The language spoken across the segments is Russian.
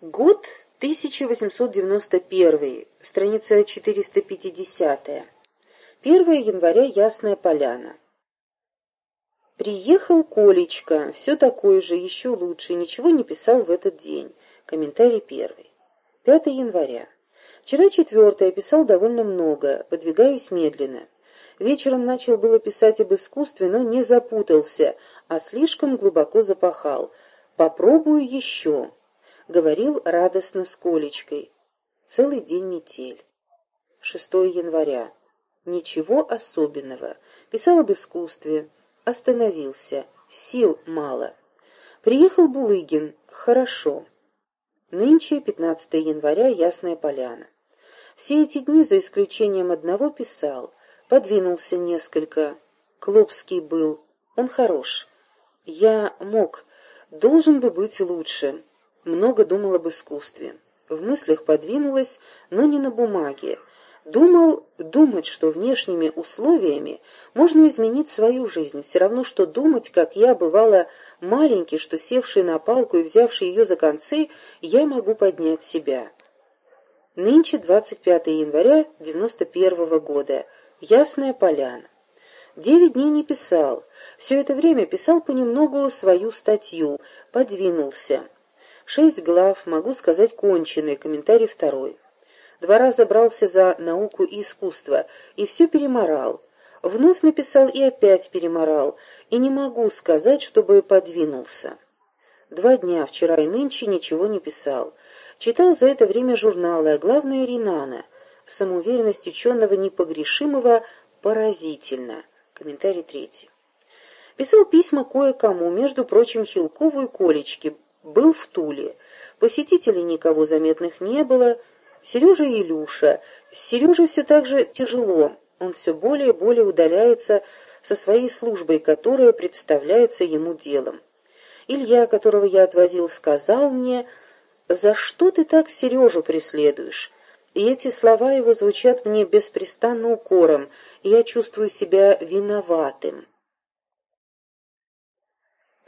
Год 1891, страница 450. 1 января Ясная Поляна. Приехал Колечка, все такой же, еще лучше, ничего не писал в этот день. Комментарий первый. 5 января. Вчера четвертое, писал довольно много, подвигаюсь медленно. Вечером начал было писать об искусстве, но не запутался, а слишком глубоко запахал. Попробую еще говорил радостно с Колечкой. Целый день метель. 6 января. Ничего особенного. Писал об искусстве. Остановился. Сил мало. Приехал Булыгин. Хорошо. Нынче 15 января, Ясная Поляна. Все эти дни, за исключением одного, писал. Подвинулся несколько. Клопский был. Он хорош. Я мог. Должен бы быть лучше много думал об искусстве. В мыслях подвинулась, но не на бумаге. Думал, думать, что внешними условиями можно изменить свою жизнь, все равно, что думать, как я, бывала маленький, что севший на палку и взявший ее за концы, я могу поднять себя. Нынче 25 января 91 -го года. Ясная поляна. Девять дней не писал. Все это время писал понемногу свою статью, подвинулся. Шесть глав, могу сказать, конченые, комментарий второй. Два раза брался за науку и искусство, и все переморал. Вновь написал и опять переморал, и не могу сказать, чтобы подвинулся. Два дня, вчера и нынче, ничего не писал. Читал за это время журналы, а главное Ринана. Самоуверенность ученого непогрешимого поразительна. Комментарий третий. Писал письма кое-кому, между прочим, Хилкову и Колечке, был в Туле. Посетителей никого заметных не было. Сережа и Илюша. С Сережей все так же тяжело. Он все более и более удаляется со своей службой, которая представляется ему делом. Илья, которого я отвозил, сказал мне, «За что ты так Сережу преследуешь?» И эти слова его звучат мне беспрестанно укором, и я чувствую себя виноватым.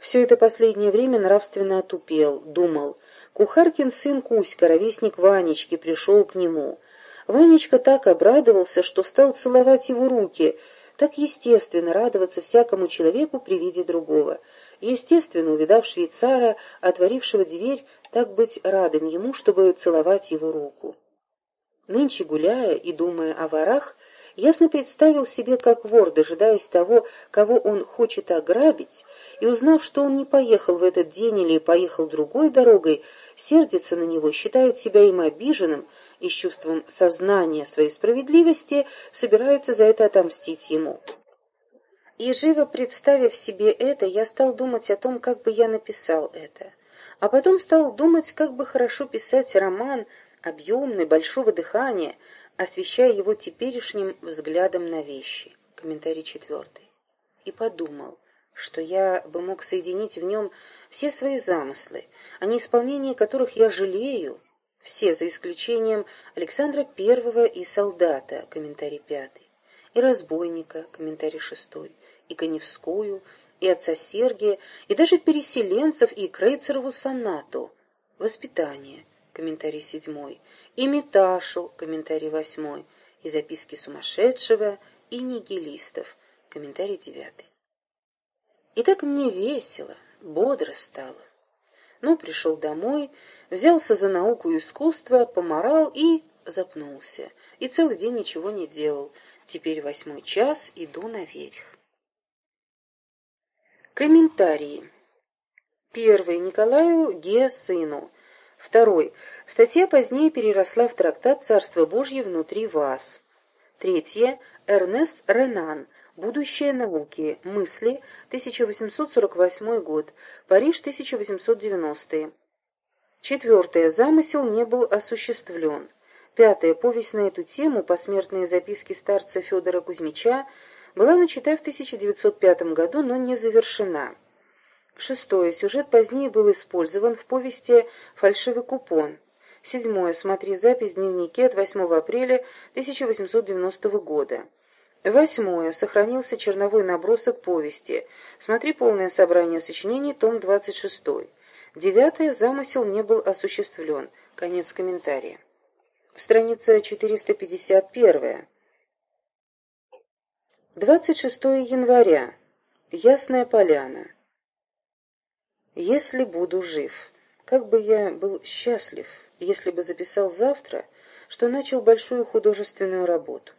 Все это последнее время нравственно отупел, думал. Кухаркин сын Кузька, ровесник Ванечки, пришел к нему. Ванечка так обрадовался, что стал целовать его руки. Так естественно радоваться всякому человеку при виде другого. Естественно, увидав швейцара, отворившего дверь, так быть радым ему, чтобы целовать его руку. Нынче, гуляя и думая о ворах, ясно представил себе, как вор, дожидаясь того, кого он хочет ограбить, и узнав, что он не поехал в этот день или поехал другой дорогой, сердится на него, считает себя им обиженным и с чувством сознания своей справедливости собирается за это отомстить ему. И живо представив себе это, я стал думать о том, как бы я написал это. А потом стал думать, как бы хорошо писать роман, объемный, большого дыхания, освещая его теперешним взглядом на вещи. Комментарий четвертый. И подумал, что я бы мог соединить в нем все свои замыслы, о неисполнении которых я жалею, все, за исключением Александра Первого и солдата, комментарий пятый, и разбойника, комментарий шестой, и Коневскую, и отца Сергия, и даже переселенцев, и Крейцерову сонату, воспитание, комментарий седьмой, и Миташу, комментарий восьмой, и записки сумасшедшего, и нигилистов, комментарий девятый. И так мне весело, бодро стало. Ну, пришел домой, взялся за науку и искусство, поморал и запнулся. И целый день ничего не делал. Теперь восьмой час, иду наверх. Комментарии. Первый. Николаю Ге, сыну. Второй. Статья позднее переросла в трактат «Царство Божье внутри вас». Третье. Эрнест Ренан. Будущее науки. Мысли. 1848 год. Париж, 1890. Четвертое. Замысел не был осуществлен. Пятое. Повесть на эту тему «Посмертные записки старца Федора Кузьмича» была начата в 1905 году, но не завершена. Шестое. Сюжет позднее был использован в повести «Фальшивый купон». Седьмое. Смотри запись в дневнике от 8 апреля 1890 года. Восьмое. Сохранился черновой набросок повести. Смотри полное собрание сочинений, том 26. Девятое. Замысел не был осуществлен. Конец комментария. Страница 451. 26 января. Ясная поляна. Если буду жив, как бы я был счастлив, если бы записал завтра, что начал большую художественную работу.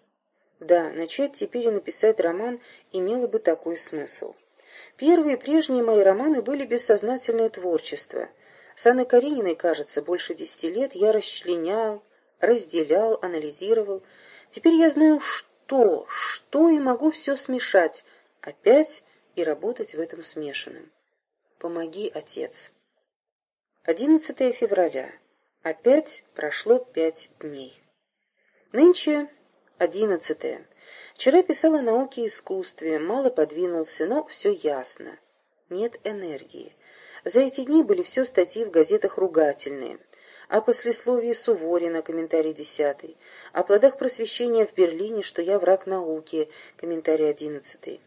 Да, начать теперь и написать роман имело бы такой смысл. Первые прежние мои романы были бессознательное творчество. С Анной Карениной, кажется, больше десяти лет я расчленял, разделял, анализировал. Теперь я знаю, что, что и могу все смешать, опять и работать в этом смешанном. Помоги, Отец. 11 февраля. Опять прошло пять дней. Нынче одиннадцатое. Вчера писал о науке и искусстве, мало подвинулся, но все ясно. Нет энергии. За эти дни были все статьи в газетах ругательные. О послесловии Суворина, комментарий десятый. О плодах просвещения в Берлине, что я враг науки, комментарий одиннадцатый.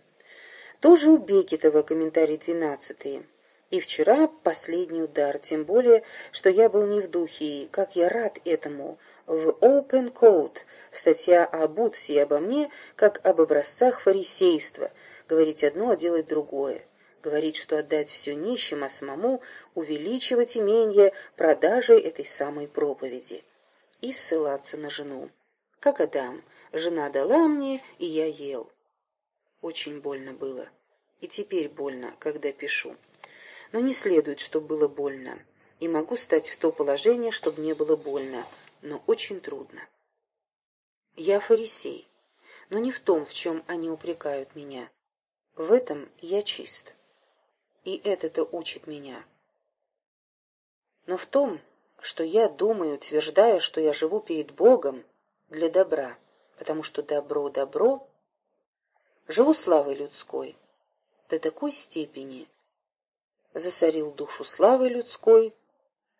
Тоже у Бекетова, комментарий двенадцатый. И вчера последний удар, тем более, что я был не в духе, и как я рад этому. В Open Code статья о Будсе и обо мне, как об образцах фарисейства. Говорить одно, а делать другое. Говорить, что отдать все нищим, а самому увеличивать имение продажей этой самой проповеди. И ссылаться на жену. Как Адам. Жена дала мне, и я ел. Очень больно было. И теперь больно, когда пишу но не следует, чтобы было больно. И могу стать в то положение, чтобы не было больно, но очень трудно. Я фарисей, но не в том, в чем они упрекают меня. В этом я чист. И это-то учит меня. Но в том, что я думаю, утверждая, что я живу перед Богом для добра, потому что добро — добро, живу славой людской до такой степени, засорил душу славой людской,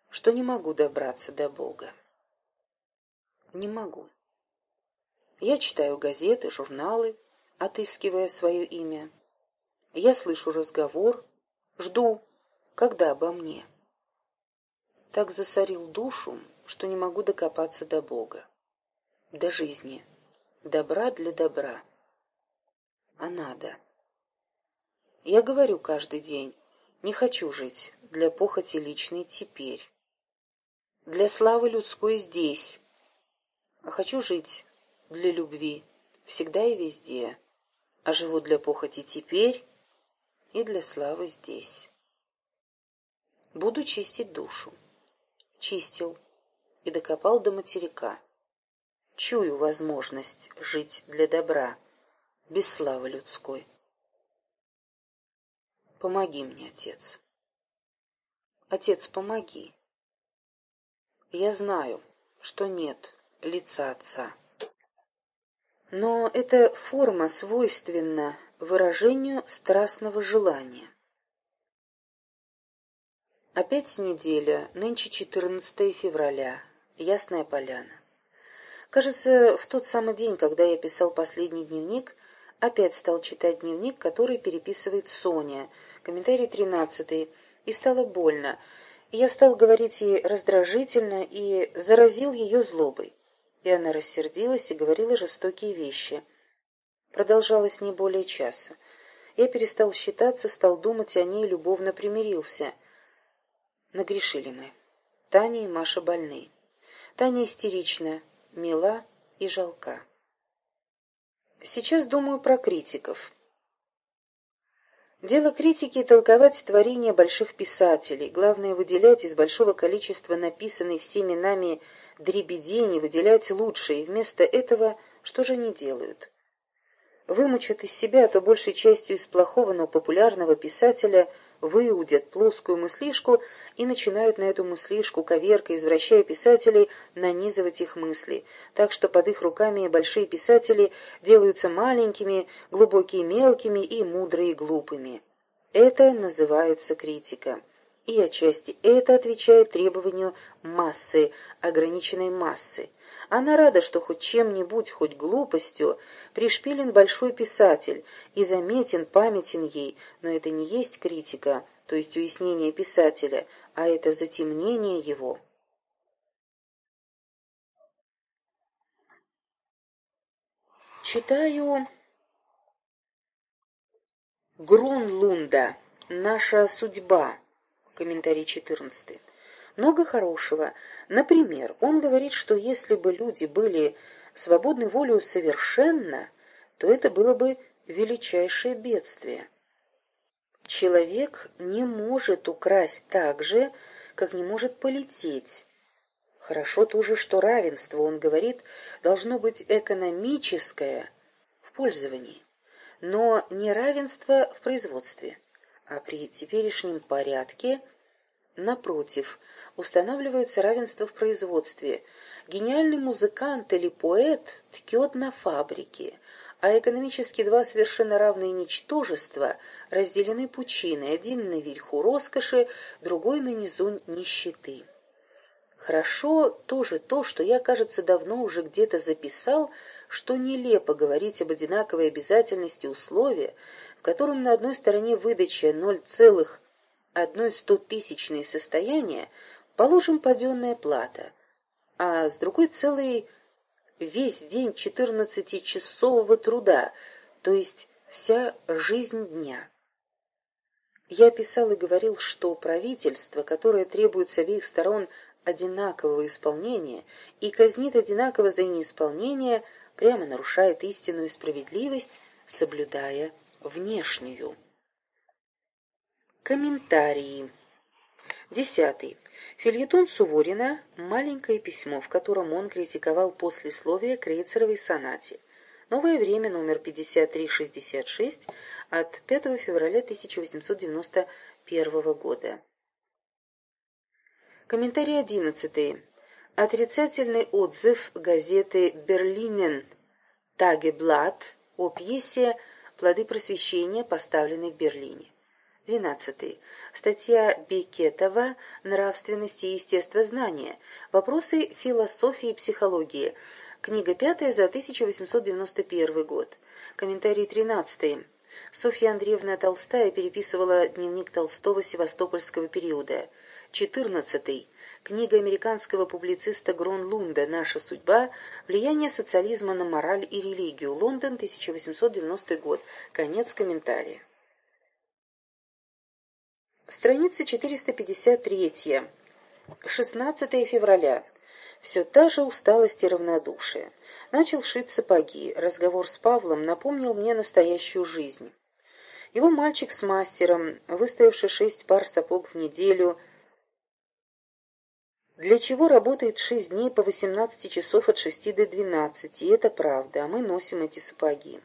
что не могу добраться до Бога. Не могу. Я читаю газеты, журналы, отыскивая свое имя. Я слышу разговор, жду, когда обо мне. Так засорил душу, что не могу докопаться до Бога, до жизни, добра для добра. А надо. Я говорю каждый день, не хочу жить для похоти личной теперь, для славы людской здесь, а хочу жить для любви всегда и везде, а живу для похоти теперь и для славы здесь. Буду чистить душу. Чистил и докопал до материка. Чую возможность жить для добра, без славы людской. Помоги мне, отец. Отец, помоги. Я знаю, что нет лица отца. Но эта форма свойственна выражению страстного желания. Опять неделя, нынче 14 февраля, Ясная Поляна. Кажется, в тот самый день, когда я писал последний дневник, опять стал читать дневник, который переписывает Соня, комментарий тринадцатый, и стало больно. Я стал говорить ей раздражительно и заразил ее злобой. И она рассердилась и говорила жестокие вещи. Продолжалось не более часа. Я перестал считаться, стал думать о ней, любовно примирился. Нагрешили мы. Таня и Маша больны. Таня истерична, мила и жалка. Сейчас думаю про критиков. Дело критики — толковать творения больших писателей. Главное — выделять из большого количества написанной всеми нами дребедени, выделять лучшие, вместо этого что же они делают? Вымучат из себя, а то большей частью из плохого, но популярного писателя выудят плоскую мыслишку и начинают на эту мыслишку, коверка, извращая писателей, нанизывать их мысли, так что под их руками большие писатели делаются маленькими, глубокие мелкими и мудрые глупыми. Это называется критика. И отчасти это отвечает требованию массы, ограниченной массы. Она рада, что хоть чем-нибудь, хоть глупостью, пришпилен большой писатель и заметен, памятен ей, но это не есть критика, то есть уяснение писателя, а это затемнение его. Читаю Грунлунда «Наша судьба», комментарий 14. Много хорошего. Например, он говорит, что если бы люди были свободны волею совершенно, то это было бы величайшее бедствие. Человек не может украсть так же, как не может полететь. Хорошо тоже, что равенство, он говорит, должно быть экономическое в пользовании, но не равенство в производстве, а при теперешнем порядке – Напротив, устанавливается равенство в производстве. Гениальный музыкант или поэт ткет на фабрике, а экономически два совершенно равные ничтожества разделены пучиной, один на верху роскоши, другой на низу нищеты. Хорошо тоже то, что я, кажется, давно уже где-то записал, что нелепо говорить об одинаковой обязательности условия, в котором на одной стороне выдача 0,5 одной стотысячной состояния положим паденная плата, а с другой целый весь день четырнадцатичасового труда, то есть вся жизнь дня. Я писал и говорил, что правительство, которое требует с обеих сторон одинакового исполнения и казнит одинаково за неисполнение, прямо нарушает истинную справедливость, соблюдая внешнюю. Комментарии. Десятый. Фильетон Суворина «Маленькое письмо», в котором он критиковал послесловие Крейцеровой сонате. Новое время, номер 5366, от 5 февраля 1891 года. Комментарий одиннадцатый. Отрицательный отзыв газеты «Берлинен Тагеблат» о пьесе «Плоды просвещения», поставленной в Берлине. 12. Статья Бекетова «Нравственность и естествознание. Вопросы философии и психологии». Книга 5 за 1891 год. Комментарий 13. Софья Андреевна Толстая переписывала дневник Толстого севастопольского периода. 14. Книга американского публициста Гронлунда «Наша судьба. Влияние социализма на мораль и религию. Лондон, 1890 год». Конец комментария. Страница 453. 16 февраля. Все та же усталость и равнодушие. Начал шить сапоги. Разговор с Павлом напомнил мне настоящую жизнь. Его мальчик с мастером, выставивший шесть пар сапог в неделю, для чего работает шесть дней по 18 часов от 6 до 12, и это правда, а мы носим эти сапоги.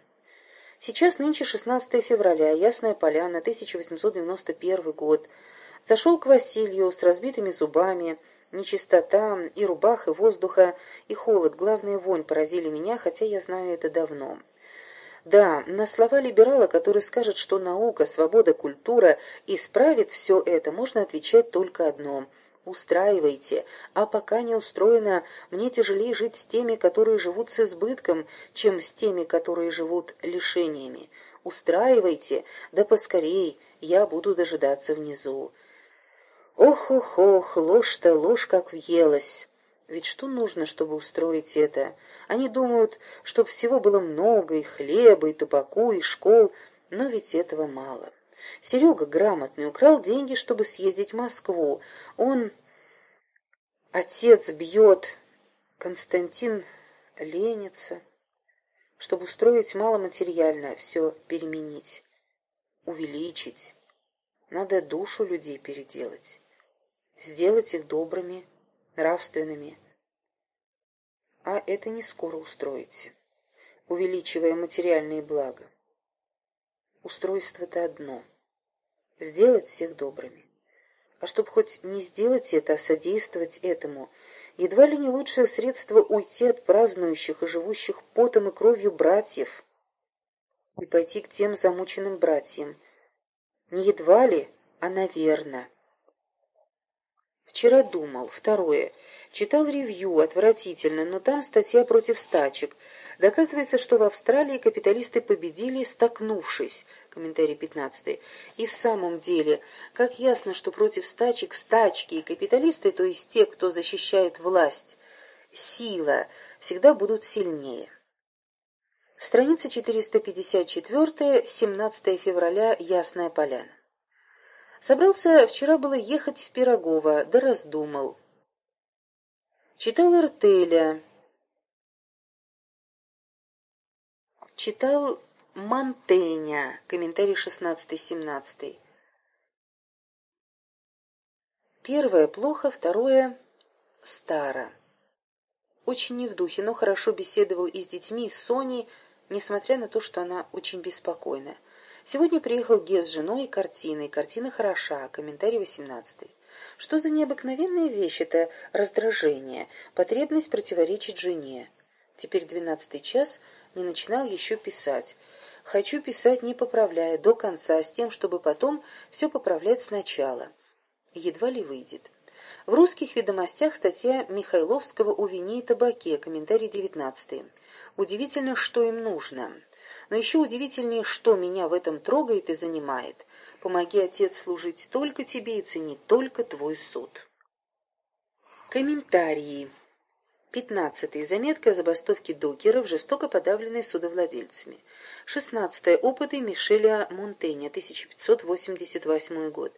Сейчас нынче 16 февраля, Ясная Поляна, 1891 год. Зашел к Василию с разбитыми зубами. Нечистота, и рубах, и воздуха, и холод, главное, вонь поразили меня, хотя я знаю это давно. Да, на слова либерала, который скажет, что наука, свобода, культура исправит все это, можно отвечать только одно – устраивайте, а пока не устроено, мне тяжелее жить с теми, которые живут с избытком, чем с теми, которые живут лишениями. Устраивайте, да поскорей, я буду дожидаться внизу. Ох-ох-ох, ложь-то ложь как въелась. Ведь что нужно, чтобы устроить это? Они думают, чтоб всего было много, и хлеба, и табаку, и школ, но ведь этого мало. Серега грамотный украл деньги, чтобы съездить в Москву. Он... Отец бьет, Константин ленится, чтобы устроить маломатериальное, все переменить, увеличить. Надо душу людей переделать, сделать их добрыми, нравственными. А это не скоро устроите, увеличивая материальные блага. Устройство-то одно — сделать всех добрыми. А чтобы хоть не сделать это, а содействовать этому, едва ли не лучшее средство уйти от празднующих и живущих потом и кровью братьев и пойти к тем замученным братьям. Не едва ли, а наверно. Вчера думал. Второе. Читал ревью, отвратительно, но там статья против стачек. Доказывается, что в Австралии капиталисты победили, столкнувшись. Комментарий 15. И в самом деле, как ясно, что против стачек стачки и капиталисты, то есть те, кто защищает власть, сила, всегда будут сильнее. Страница 454, 17 февраля, Ясная Поляна. Собрался вчера было ехать в Пирогово, да раздумал. Читал Артеля. Читал Монтеня, комментарий 16-17. Первое плохо, второе старо. Очень не в духе, но хорошо беседовал и с детьми, и с Соней, несмотря на то, что она очень беспокойна. Сегодня приехал Ге с женой и картиной. Картина хороша. Комментарий 18. Что за необыкновенная вещь это раздражение, потребность противоречить жене. Теперь двенадцатый час, не начинал еще писать. Хочу писать, не поправляя, до конца, с тем, чтобы потом все поправлять сначала. Едва ли выйдет. В русских ведомостях статья Михайловского о вине и табаке, комментарий 19. Удивительно, что им нужно. Но еще удивительнее, что меня в этом трогает и занимает. Помоги, Отец, служить только Тебе и ценить только Твой суд. Комментарии. Пятнадцатый. Заметка о забастовке докеров, жестоко подавленной судовладельцами. Шестнадцатое. Опыты Мишеля Монтенья, 1588 год.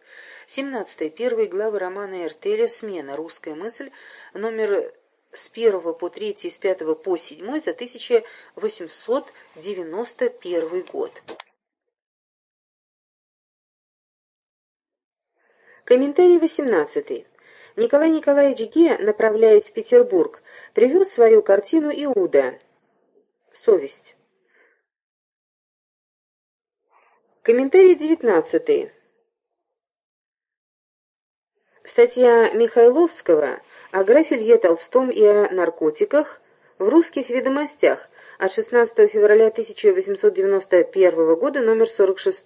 Семнадцатое. Первые главы романа Эртеля «Смена. Русская мысль», номер с первого по третий, с пятого по седьмой за 1891 год. Комментарий восемнадцатый. Николай Николаевич Ге, направляясь в Петербург, привез свою картину «Иуда». Совесть. Комментарий девятнадцатый. Статья Михайловского о графе Лье Толстом и о наркотиках в русских ведомостях от 16 февраля 1891 года, номер 46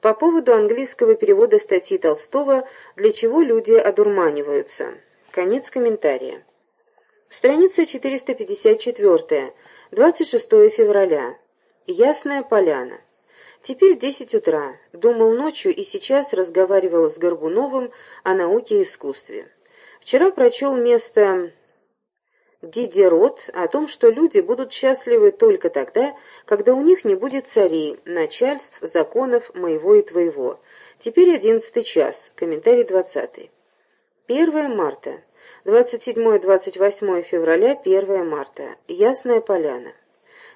по поводу английского перевода статьи Толстого «Для чего люди одурманиваются». Конец комментария. Страница 454. 26 февраля. Ясная поляна. Теперь десять утра. Думал ночью и сейчас разговаривал с Горбуновым о науке и искусстве. Вчера прочел место Дидерот о том, что люди будут счастливы только тогда, когда у них не будет царей, начальств, законов моего и твоего. Теперь одиннадцатый час. Комментарий двадцатый. 1 марта. 27-28 февраля, 1 марта. Ясная поляна.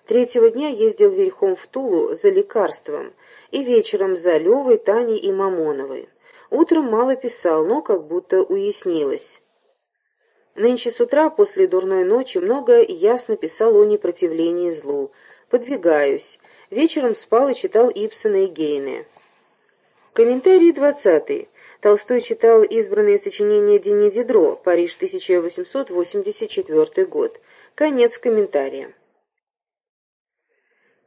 Третьего дня ездил верхом в Тулу за лекарством и вечером за Левой, Таней и Мамоновой. Утром мало писал, но как будто уяснилось. Нынче с утра, после дурной ночи, много ясно писал о непротивлении злу. Подвигаюсь. Вечером спал и читал Ипсона и Гейне. Комментарий двадцатый. Толстой читал избранные сочинения Дени Дидро, Париж, 1884 год. Конец комментария.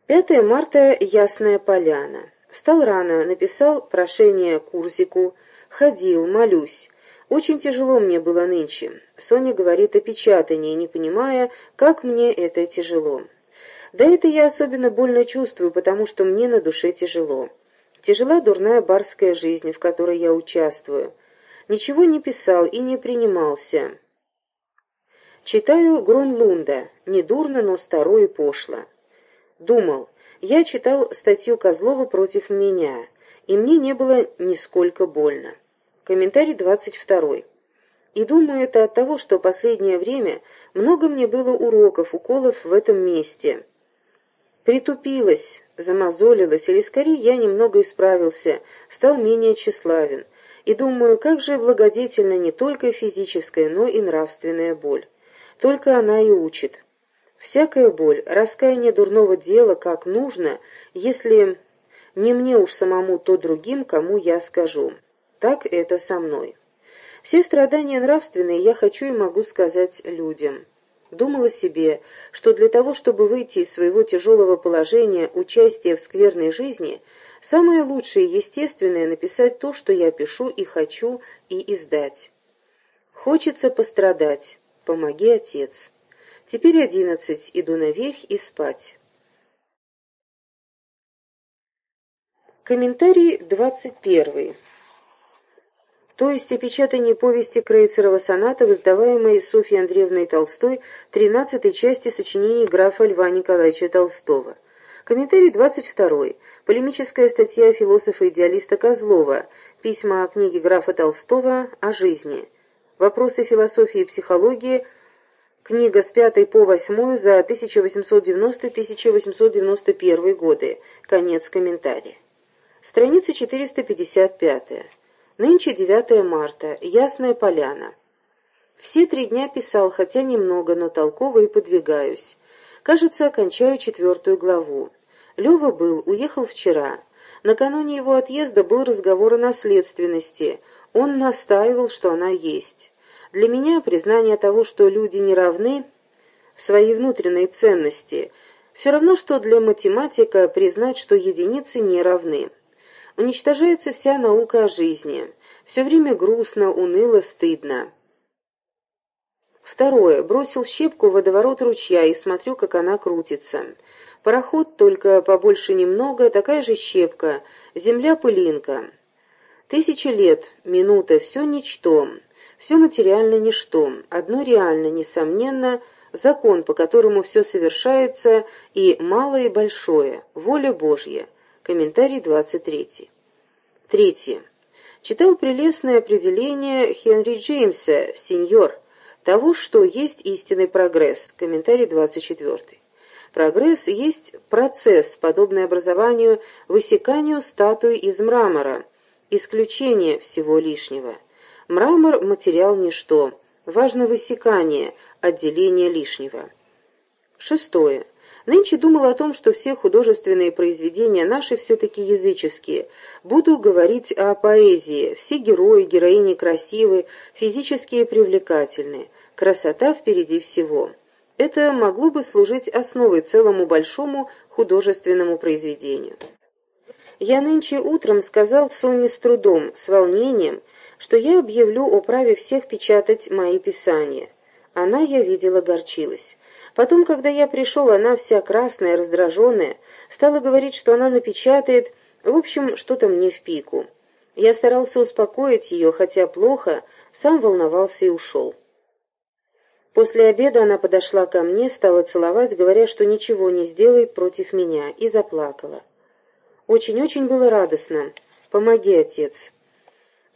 5 марта. Ясная поляна. Встал рано, написал прошение Курзику, ходил, молюсь. Очень тяжело мне было нынче. Соня говорит о печатании, не понимая, как мне это тяжело. Да это я особенно больно чувствую, потому что мне на душе тяжело. Тяжела дурная барская жизнь, в которой я участвую. Ничего не писал и не принимался. Читаю Гронлунда. Недурно, но старо и пошло. Думал. Я читал статью Козлова против меня, и мне не было нисколько больно. Комментарий 22. И думаю, это от того, что последнее время много мне было уроков, уколов в этом месте. Притупилась, замазолилась, или скорее я немного исправился, стал менее тщеславен. И думаю, как же благодетельна не только физическая, но и нравственная боль. Только она и учит. Всякая боль, раскаяние дурного дела, как нужно, если не мне уж самому, то другим, кому я скажу. Так это со мной. Все страдания нравственные я хочу и могу сказать людям. Думала себе, что для того, чтобы выйти из своего тяжелого положения участия в скверной жизни, самое лучшее и естественное написать то, что я пишу и хочу, и издать. Хочется пострадать. Помоги, отец. Теперь одиннадцать. Иду наверх и спать. Комментарий двадцать первый. То есть опечатание повести Крейцерова соната издаваемой Софьей Андреевной Толстой тринадцатой части сочинений графа Льва Николаевича Толстого. Комментарий двадцать второй. Полемическая статья философа-идеалиста Козлова. Письма о книге графа Толстого о жизни. Вопросы философии и психологии. Книга с пятой по восьмую за 1890-1891 годы. Конец комментария. Страница 455. Нынче 9 марта. Ясная поляна. Все три дня писал, хотя немного, но толково и подвигаюсь. Кажется, окончаю четвертую главу. Лева был, уехал вчера. Накануне его отъезда был разговор о наследственности. Он настаивал, что она есть. Для меня признание того, что люди не равны в своей внутренней ценности, все равно, что для математика признать, что единицы не равны. Уничтожается вся наука о жизни. Все время грустно, уныло, стыдно. Второе. Бросил щепку в водоворот ручья и смотрю, как она крутится. Пароход только побольше немного, такая же щепка, земля-пылинка. Тысячи лет, минута, все ничто, все материально ничто, одно реально, несомненно, закон, по которому все совершается, и малое и большое, воля Божья. Комментарий 23. Третье. Читал прелестное определение Хенри Джеймса, сеньор, того, что есть истинный прогресс. Комментарий 24. Прогресс есть процесс, подобный образованию высеканию статуи из мрамора, исключение всего лишнего. Мрамор – материал ничто, важно высекание, отделение лишнего. Шестое. Нынче думал о том, что все художественные произведения наши все-таки языческие. Буду говорить о поэзии. Все герои, героини красивы, физически привлекательны. Красота впереди всего. Это могло бы служить основой целому большому художественному произведению. Я нынче утром сказал Соне с трудом, с волнением, что я объявлю о праве всех печатать мои писания. Она, я видела, горчилась. Потом, когда я пришел, она вся красная, раздраженная, стала говорить, что она напечатает, в общем, что-то мне в пику. Я старался успокоить ее, хотя плохо, сам волновался и ушел. После обеда она подошла ко мне, стала целовать, говоря, что ничего не сделает против меня, и заплакала. Очень-очень было радостно. «Помоги, отец».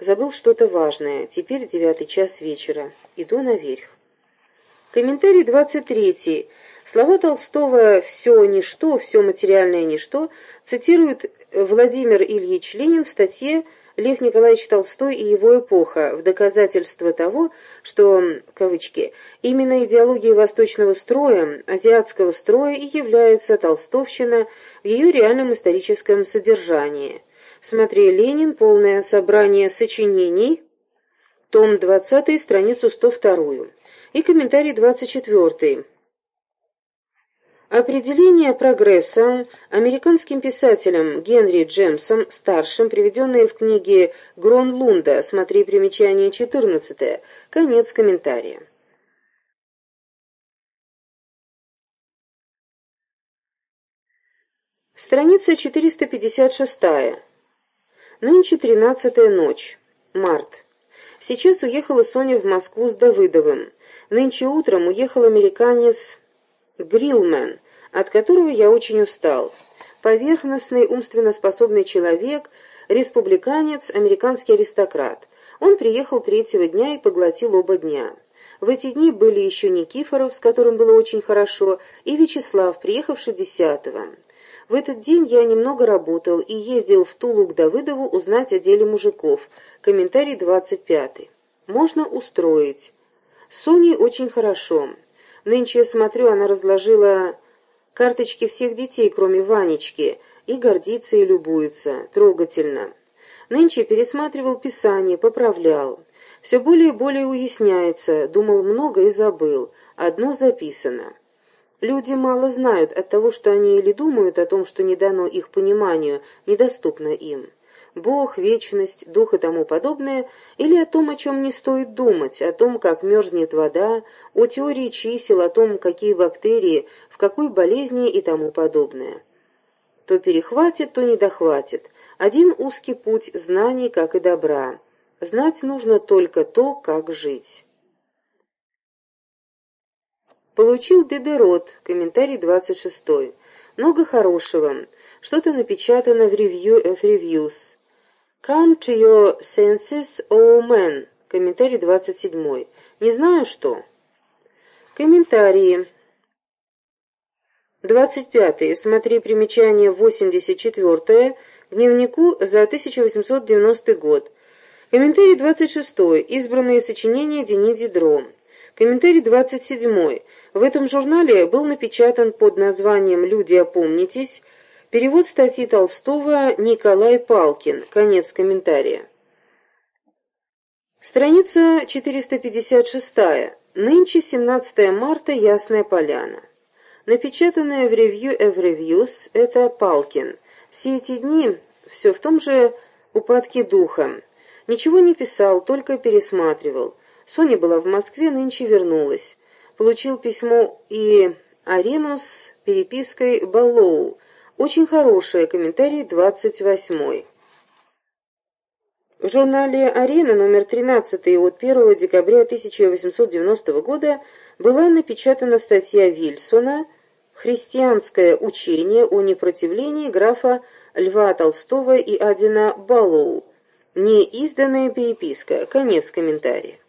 Забыл что-то важное. Теперь девятый час вечера. Иду наверх. Комментарий 23. Слова Толстого «все ничто, все материальное ничто» цитирует Владимир Ильич Ленин в статье «Лев Николаевич Толстой и его эпоха» в доказательство того, что, кавычки, именно идеологией восточного строя, азиатского строя и является толстовщина в ее реальном историческом содержании. Смотри Ленин, полное собрание сочинений, том 20, страницу 102. И комментарий 24. Определение прогресса американским писателем Генри Джемсом, старшим, приведенное в книге Гронлунда, смотри примечание 14, конец комментария. Страница 456. Нынче тринадцатая ночь. Март. Сейчас уехала Соня в Москву с Давыдовым. Нынче утром уехал американец Грилмен, от которого я очень устал. Поверхностный, умственно способный человек, республиканец, американский аристократ. Он приехал третьего дня и поглотил оба дня. В эти дни были еще Никифоров, с которым было очень хорошо, и Вячеслав, приехавший десятого. В этот день я немного работал и ездил в Тулу к Давыдову узнать о деле мужиков. Комментарий 25. Можно устроить. С Соней очень хорошо. Нынче я смотрю, она разложила карточки всех детей, кроме Ванечки, и гордится и любуется. Трогательно. Нынче пересматривал Писание, поправлял. Все более и более уясняется, думал много и забыл. Одно записано. Люди мало знают от того, что они или думают о том, что не дано их пониманию, недоступно им. Бог, вечность, дух и тому подобное, или о том, о чем не стоит думать, о том, как мерзнет вода, о теории чисел, о том, какие бактерии, в какой болезни и тому подобное. То перехватит, то не дохватит. Один узкий путь знаний, как и добра. Знать нужно только то, как жить. Получил Дедерот, комментарий 26. Много хорошего. Что-то напечатано в Review of Reviews. Come to your senses, O man. Комментарий 27. Не знаю что. Комментарии. 25. Смотри примечание 84 к дневнику за 1890 год. Комментарий 26. Избранные сочинения Дени Дидро. Комментарий 27. В этом журнале был напечатан под названием «Люди, опомнитесь» Перевод статьи Толстого Николай Палкин. Конец комментария. Страница 456. Нынче 17 марта, Ясная Поляна. Напечатанное в of Reviews – это Палкин. Все эти дни все в том же упадке духа. Ничего не писал, только пересматривал. Соня была в Москве, нынче вернулась. Получил письмо и Арину перепиской Баллоу, очень хорошие, комментарий 28. В журнале «Арена» номер 13 от 1 декабря 1890 года была напечатана статья Вильсона «Христианское учение о непротивлении графа Льва Толстого и Адина Баллоу». Неизданная переписка. Конец комментария.